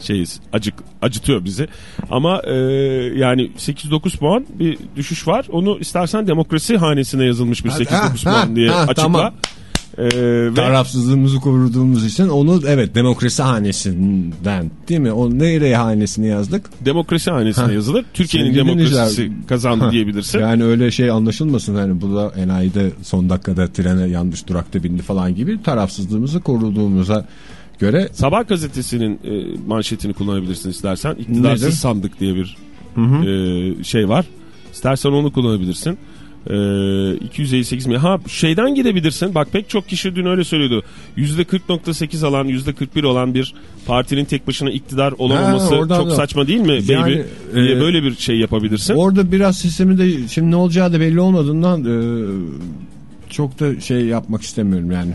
şeyiz. Acık acıtıyor bizi. Ama e, yani 8-9 puan bir düşüş var. Onu istersen demokrasi hanesine yazılmış bir Ha, 8-9 ha, puan diye ha, açıkla. tamam. E, ve Tarafsızlığımızı koruduğumuz için onu evet demokrasi hanesinden değil mi? O nereye hanesini yazdık? demokrasi hanesine Ha. yazılır. Türkiye'nin demokrasisi dinleyiciler, kazandı Ha. diyebilirsin. Yani öyle şey anlaşılmasın hani bu da enayide son dakikada trene yanlış durakta bindi falan gibi tarafsızlığımızı koruduğumuza göre Sabah gazetesinin e, manşetini kullanabilirsin istersen. İktidarsız Nedir? sandık diye bir e, şey var. İstersen onu kullanabilirsin. E, 258 mi? Ha şeyden gidebilirsin. Bak pek çok kişi dün öyle söylüyordu. %40.8 alan, %41 olan bir partinin tek başına iktidar olamaması Ha, çok da- saçma değil mi Yani, baby? diye e, böyle bir şey yapabilirsin. orada biraz sistemi de şimdi ne olacağı da belli olmadığından e, çok da şey yapmak istemiyorum yani.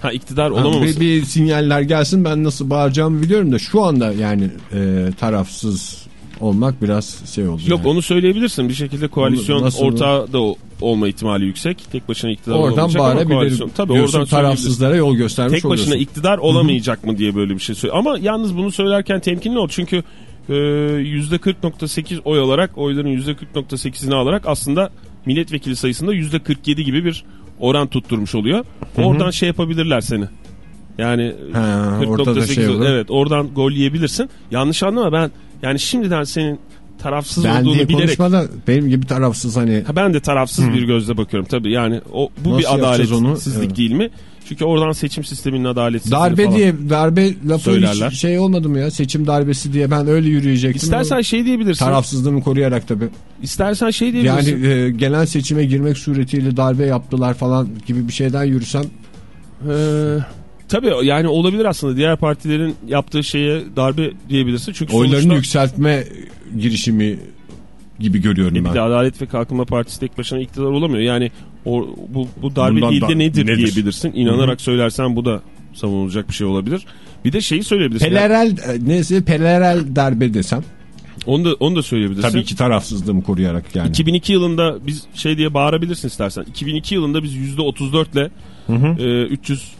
Ha iktidar Ha, olamaması. bir, bir sinyaller gelsin ben nasıl bağıracağımı biliyorum da şu anda yani e, tarafsız olmak biraz şey oldu. Yok yani. onu söyleyebilirsin. Bir şekilde koalisyon bu? ortağı da olma ihtimali yüksek. Tek başına iktidar Oradan olamayacak ama koalisyon. Tabii oradan tarafsızlara yol göstermiş Tek başına oluyorsun. iktidar olamayacak mı diye böyle bir şey söylüyor. Ama yalnız bunu söylerken temkinli ol. Çünkü e, %40.8 oy alarak oyların %40.8'ini alarak aslında milletvekili sayısında %47 gibi bir oran tutturmuş oluyor. Oradan şey yapabilirler seni. Yani Ha, ortada 40.8 şey olur. evet oradan gol yiyebilirsin. Yanlış anlama ben yani şimdiden senin tarafsız Ben olduğunu diye bilerek da benim gibi tarafsız hani Ha, ben de tarafsız bir gözle bakıyorum tabii. Yani o bu Nasıl bir onu? adaletsizlik Evet. değil mi? Çünkü oradan seçim sisteminin adaletsizliği darbe falan. diye darbe lafı Söylerler. şey olmadı mı ya seçim darbesi diye ben öyle yürüyecektim. İstersen şey diyebilirsin. tarafsızlığımı koruyarak tabii. İstersen şey Yani diyebilirsin. e, gelen seçime girmek suretiyle darbe yaptılar falan gibi bir şeyden yürüsem Ee, tabii yani olabilir aslında. Diğer partilerin yaptığı şeye darbe diyebilirsin. Çünkü oylarını sonuçta yükseltme girişimi gibi görüyorum e, bir ben. de Adalet ve Kalkınma Partisi tek başına iktidar olamıyor. Yani o, bu, bu darbe Bundan değil da- de nedir, nedir? diyebilirsin. İnanarak söylersen bu da savunulacak bir şey olabilir. Bir de şeyi söyleyebilirsin. Pelerel e, neyse pelerel darbe desem Onu da, onu da söyleyebilirsin. tabii ki tarafsızlığımı koruyarak yani. 2002 yılında biz şey diye bağırabilirsin istersen. 2002 yılında biz %34 ile e, 300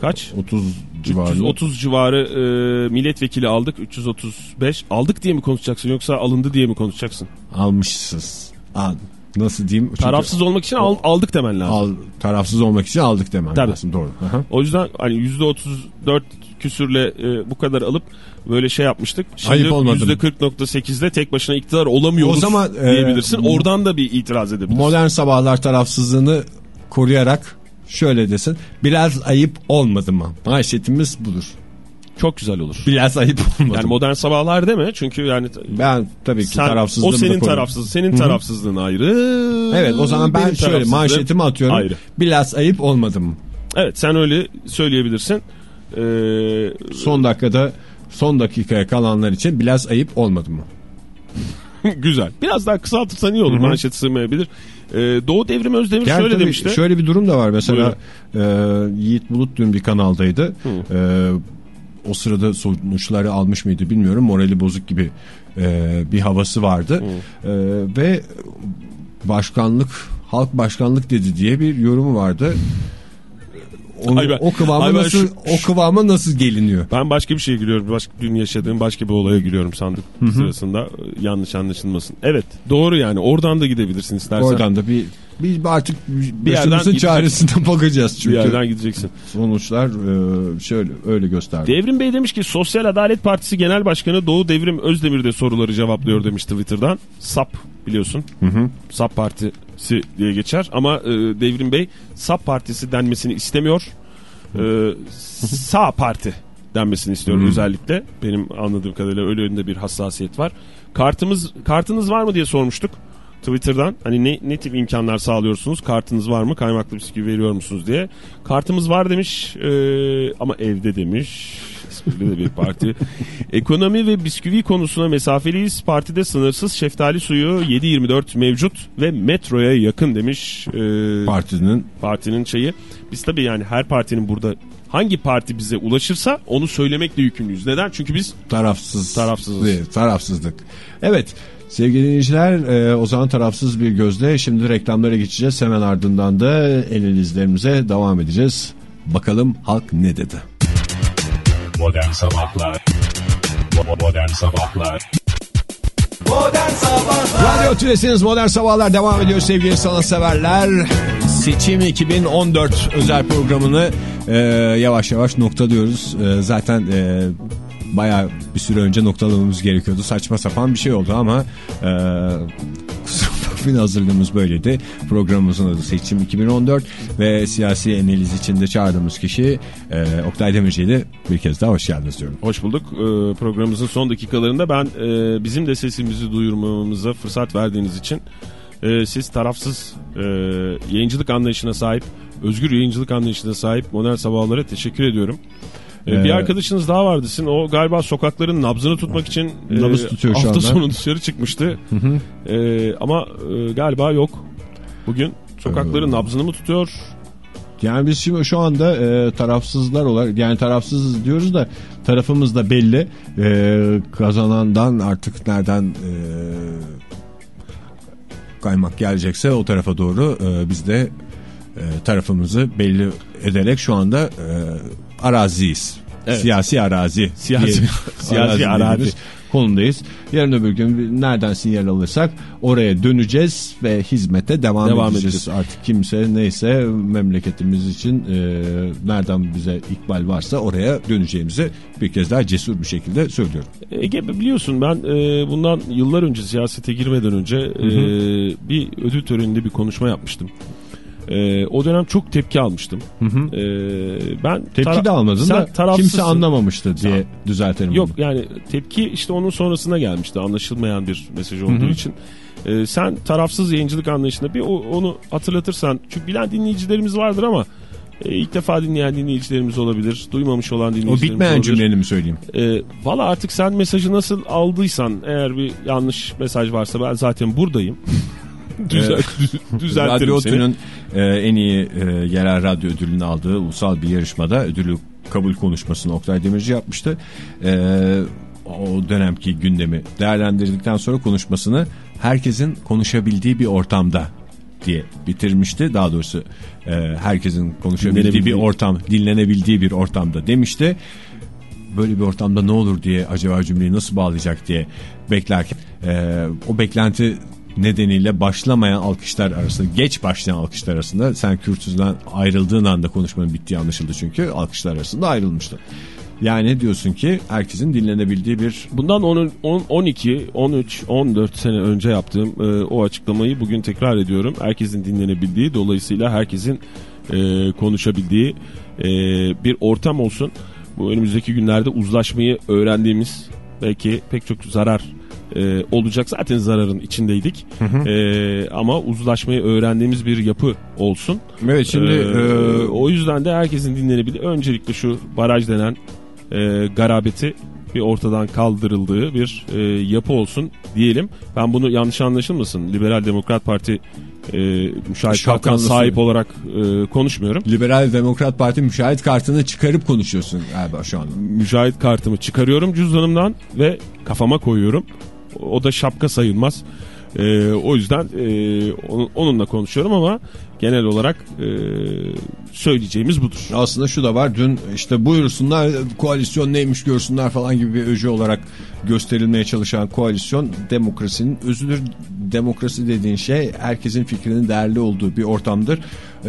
kaç? 30 civarında. 330 civarı e, milletvekili aldık. 335 aldık diye mi konuşacaksın yoksa alındı diye mi konuşacaksın? almışsız. Al, nasıl diyeyim? Çünkü Tarafsız olmak için al- aldık demen lazım. al, tarafsız olmak için aldık demem Tabii. lazım. Doğru. Aha. O yüzden hani %34 küsürle e, bu kadar alıp böyle şey yapmıştık. Şimdi Ayıp olmadı mı? %40.8'de tek başına iktidar olamıyoruz O zaman, e, diyebilirsin. Oradan da bir itiraz edebilirsin. Modern sabahlar tarafsızlığını koruyarak şöyle desin. Biraz ayıp olmadı mı? Manşetimiz budur. Çok güzel olur. Biraz ayıp olmadı Yani modern sabahlar deme çünkü yani Ben tabii ki sen, tarafsızlığımı o senin tarafsız, senin tarafsızlığın ayrı. Evet o zaman ben şöyle manşetimi atıyorum. Ayrı. Biraz ayıp olmadı mı? Evet sen öyle söyleyebilirsin. Ee, Son dakikada son dakikaya kalanlar için biraz ayıp olmadı mı? güzel. Biraz daha kısaltırsan iyi olur. Manşet sığmayabilir. Ee, Doğu Devrim Özdemir Yani şöyle demişti. Şöyle bir durum da var. Mesela e, Yiğit Bulut dün bir kanaldaydı. E, o sırada sonuçları almış mıydı bilmiyorum. Morali bozuk gibi e, bir havası vardı. E, ve başkanlık, halk başkanlık dedi diye bir yorumu vardı. Onu, Ay ben- o kıvama ay ben nasıl şu- o kıvama nasıl geliniyor? Ben başka bir şeye gülüyorum. Başka, dün yaşadığım başka bir olaya gülüyorum sandık sırasında. Ee, Yanlış anlaşılmasın. Evet doğru yani oradan da gidebilirsin istersen. Oradan da bir bir artık bir başımızın çaresine bakacağız bir çünkü yerden gideceksin. sonuçlar e, şöyle öyle gösterdi. Devrim Bey demiş ki Sosyal Adalet Partisi Genel Başkanı Doğu Devrim Özdemir de soruları cevaplıyor demiş Twitter'dan. SAP biliyorsun. SAP Partisi diye geçer ama e, Devrim Bey SAP Partisi denmesini istemiyor. E, sağ Parti denmesini istiyor özellikle. Benim anladığım kadarıyla öyle önünde bir hassasiyet var. Kartımız kartınız var mı diye sormuştuk. Twitter'dan hani ne, ne tip imkanlar sağlıyorsunuz? Kartınız var mı? Kaymaklı bisküvi veriyor musunuz diye. Kartımız var demiş e, ama evde demiş. Esprili de bir parti. Ekonomi ve bisküvi konusuna mesafeliyiz. Partide sınırsız şeftali suyu 7-24 mevcut ve metroya yakın demiş e, Partinin. partinin şeyi. Biz tabii yani her partinin burada hangi parti bize ulaşırsa onu söylemekle yükümlüyüz. Neden? Çünkü biz tarafsız. Tarafsızız. değil, tarafsızlık. Evet sevgili dinleyiciler e, o zaman tarafsız bir gözle şimdi reklamlara geçeceğiz. Hemen ardından da el izlerimize devam edeceğiz. Bakalım halk ne dedi? Modern Sabahlar Modern Sabahlar Modern Sabahlar Radyo Tülesi'niz Modern Sabahlar devam ediyor sevgili sanatseverler. Seçim 2014 özel programını e, yavaş yavaş noktalıyoruz. E, zaten e, bayağı bir süre önce noktalamamız gerekiyordu. Saçma sapan bir şey oldu ama e, kusura bakmayın hazırlığımız böyleydi. Programımızın adı Seçim 2014 ve siyasi analiz için de çağırdığımız kişi e, Oktay Demirci'ydi. Bir kez daha hoş geldiniz diyorum. Hoş bulduk. Ee, programımızın son dakikalarında ben e, bizim de sesimizi duyurmamıza fırsat verdiğiniz için e, siz tarafsız e, yayıncılık anlayışına sahip, özgür yayıncılık anlayışına sahip modern sabahlara teşekkür ediyorum. E, bir Ee, arkadaşınız daha vardı sizin. O galiba sokakların nabzını tutmak için e, Nabız tutuyor şu hafta sonu dışarı çıkmıştı. E, ama e, galiba yok. Bugün sokakların Ee, nabzını mı tutuyor? Yani biz şimdi şu anda e, tarafsızlar olarak yani tarafsızız diyoruz da tarafımız da belli. E, kazanandan artık nereden e, kaymak gelecekse o tarafa doğru e, biz de e, tarafımızı belli ederek şu anda e, araziyiz. Evet. Siyasi arazi. Siyasi- diye- siyasi arazi. konumdayız. Yarın öbür gün nereden sinyal alırsak oraya döneceğiz ve hizmete devam, Devam edeceğiz. edeceğiz. Artık kimse neyse memleketimiz için e, nereden bize ikbal varsa oraya döneceğimizi bir kez daha cesur bir şekilde söylüyorum. Ege biliyorsun ben e, bundan yıllar önce siyasete girmeden önce e, bir ödül töreninde bir konuşma yapmıştım. E, o dönem çok tepki almıştım. E, ben Tepki de almadın sen da tarafsızsın. kimse anlamamıştı diye düzeltelim. Yok bunu. yani tepki işte onun sonrasına gelmişti anlaşılmayan bir mesaj olduğu için. E, sen tarafsız yayıncılık anlayışında bir o- onu hatırlatırsan çünkü bilen dinleyicilerimiz vardır ama e, ilk defa dinleyen dinleyicilerimiz olabilir. Duymamış olan O dinleyicilerimiz bitmeyen olabilir. cümleni mi söyleyeyim? E, Valla artık sen mesajı nasıl aldıysan eğer bir yanlış mesaj varsa ben zaten buradayım. Düzel, düzeltirim Radyo seni. E, en iyi e, yerel radyo ödülünü aldığı ulusal bir yarışmada ödülü kabul konuşmasını Oktay Demirci yapmıştı. E, o dönemki gündemi değerlendirdikten sonra konuşmasını herkesin konuşabildiği bir ortamda diye bitirmişti. Daha doğrusu e, herkesin konuşabildiği bir ortam, dinlenebildiği bir ortamda demişti. Böyle bir ortamda ne olur diye acaba cümleyi nasıl bağlayacak diye beklerken e, o beklenti nedeniyle başlamayan alkışlar arasında geç başlayan alkışlar arasında sen kürsüden ayrıldığın anda konuşmanın bittiği anlaşıldı çünkü alkışlar arasında ayrılmıştı. Yani diyorsun ki herkesin dinlenebildiği bir Bundan 10, 10, 12, 13, 14 sene önce yaptığım e, o açıklamayı bugün tekrar ediyorum. Herkesin dinlenebildiği dolayısıyla herkesin e, konuşabildiği e, bir ortam olsun. Bu önümüzdeki günlerde uzlaşmayı öğrendiğimiz belki pek çok zarar e, olacak. Zaten zararın içindeydik. E, ama uzlaşmayı öğrendiğimiz bir yapı olsun. Evet şimdi Ee, e, o yüzden de herkesin dinlenebildiği öncelikle şu baraj denen e, garabeti bir ortadan kaldırıldığı bir e, yapı olsun diyelim. Ben bunu yanlış anlaşılmasın. Liberal Demokrat Parti e, müşahit kartına sahip olarak e, konuşmuyorum. Liberal Demokrat Parti müşahit kartını çıkarıp konuşuyorsun galiba şu anda. Müşahit kartımı çıkarıyorum cüzdanımdan ve kafama koyuyorum. O da şapka sayılmaz. E, o yüzden e, onu- onunla konuşuyorum ama genel olarak e, söyleyeceğimiz budur. Aslında şu da var dün işte buyursunlar koalisyon neymiş görsünler falan gibi bir öcü olarak gösterilmeye çalışan koalisyon demokrasinin özüdür. Demokrasi dediğin şey herkesin fikrinin değerli olduğu bir ortamdır.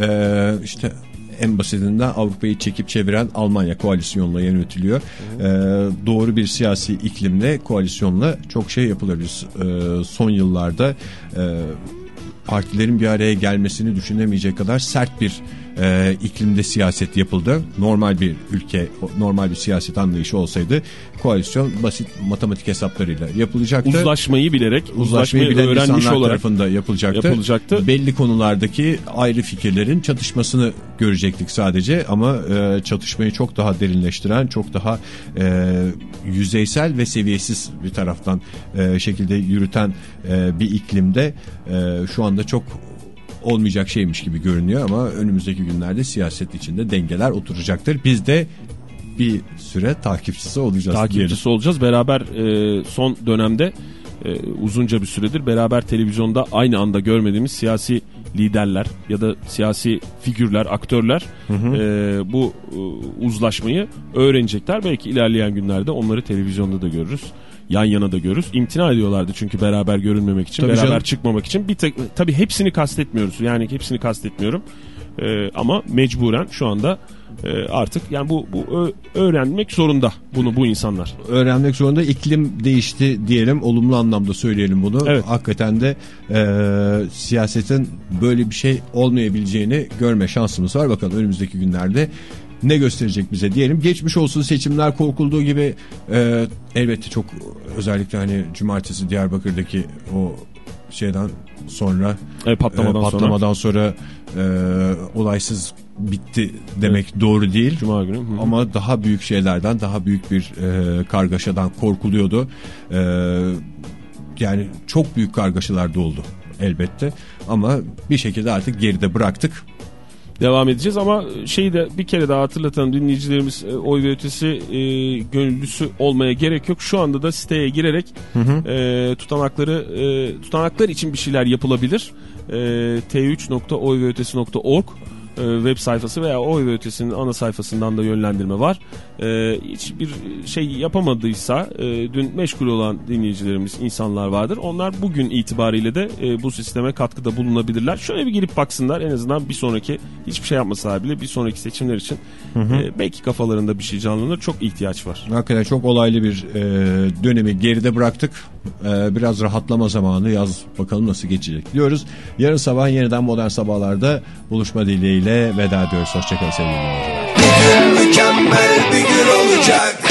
Ee, işte en basitinden Avrupa'yı çekip çeviren Almanya koalisyonla yönetiliyor. Ee, doğru bir siyasi iklimle koalisyonla çok şey yapılır. Biz e, son yıllarda e, partilerin bir araya gelmesini düşünemeyecek kadar sert bir e, iklimde siyaset yapıldı. Normal bir ülke, normal bir siyaset anlayışı olsaydı koalisyon basit matematik hesaplarıyla yapılacaktı. Uzlaşmayı bilerek, Uzlaşmayı uzlaşmayı bilen öğrenmiş olarak tarafında yapılacaktı. yapılacaktı. Belli konulardaki ayrı fikirlerin çatışmasını görecektik sadece ama e, çatışmayı çok daha derinleştiren, çok daha e, yüzeysel ve seviyesiz bir taraftan e, şekilde yürüten e, bir iklimde e, şu anda çok olmayacak şeymiş gibi görünüyor ama önümüzdeki günlerde siyaset içinde dengeler oturacaktır. Biz de bir süre takipçisi olacağız. takipçisi olacağız. Beraber e, son dönemde e, uzunca bir süredir beraber televizyonda aynı anda görmediğimiz siyasi liderler ya da siyasi figürler, aktörler e, bu e, uzlaşmayı öğrenecekler. Belki ilerleyen günlerde onları televizyonda da görürüz. Yan yana da görürüz. İmtina ediyorlardı çünkü beraber görünmemek için, Tabii beraber canım. çıkmamak için. Bir tek tabii hepsini kastetmiyoruz. Yani hepsini kastetmiyorum. E, ama mecburen şu anda e, artık yani bu bu öğrenmek zorunda bunu bu insanlar. öğrenmek zorunda iklim değişti diyelim olumlu anlamda söyleyelim bunu. Evet. Hakikaten de e, siyasetin böyle bir şey olmayabileceğini görme şansımız var. Bakalım önümüzdeki günlerde ne gösterecek bize diyelim. Geçmiş olsun seçimler korkulduğu gibi e, elbette çok özellikle hani cumartesi Diyarbakır'daki o şeyden sonra E, patlamadan, e, sonra patlamadan sonra, e, olaysız bitti demek doğru değil. Cuma günü. Hı hı. Ama daha büyük şeylerden, daha büyük bir e, kargaşadan korkuluyordu. E, yani çok büyük kargaşalar da oldu elbette. Ama bir şekilde artık geride bıraktık. Devam edeceğiz ama şeyi de bir kere daha hatırlatalım dinleyicilerimiz e, oy ve ötesi e, gönüllüsü olmaya gerek yok. Şu anda da siteye girerek e, tutanakları e, tutanaklar için bir şeyler yapılabilir. E, t3.oyveötesi.org e, web sayfası veya oy ve ötesinin ana sayfasından da yönlendirme var. E, hiçbir şey yapamadıysa e, dün meşgul olan dinleyicilerimiz insanlar vardır. Onlar bugün itibariyle de e, bu sisteme katkıda bulunabilirler. Şöyle bir girip baksınlar en azından bir sonraki hiçbir şey yapmasalar bile bir sonraki seçimler için e, belki kafalarında bir şey canlanır. Çok ihtiyaç var. Hakikaten çok olaylı bir e, dönemi geride bıraktık. E, biraz rahatlama zamanı yaz bakalım nasıl geçecek diyoruz. Yarın sabah yeniden modern sabahlarda buluşma dileğiyle veda ediyoruz. Hoşçakalın sevgili dinleyiciler. Mükemmel bir gün olacak